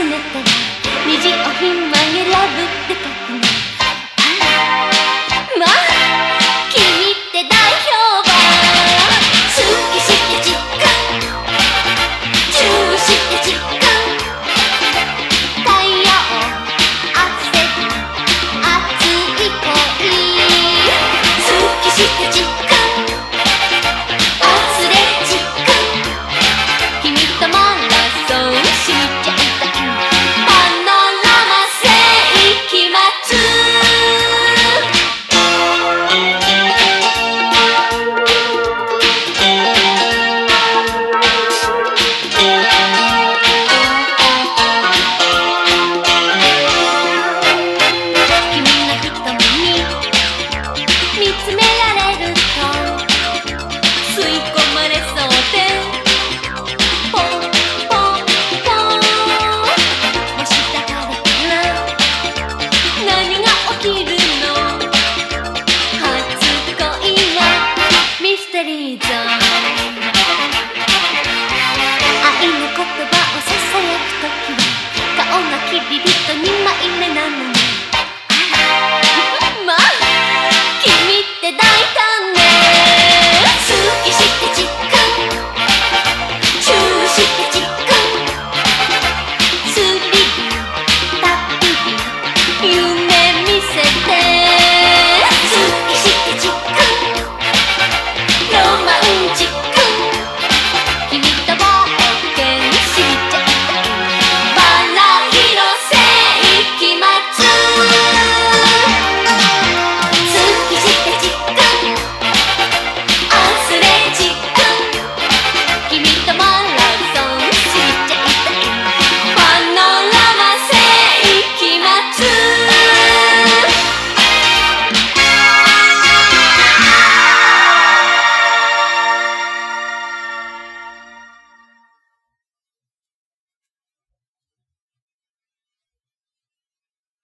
すねって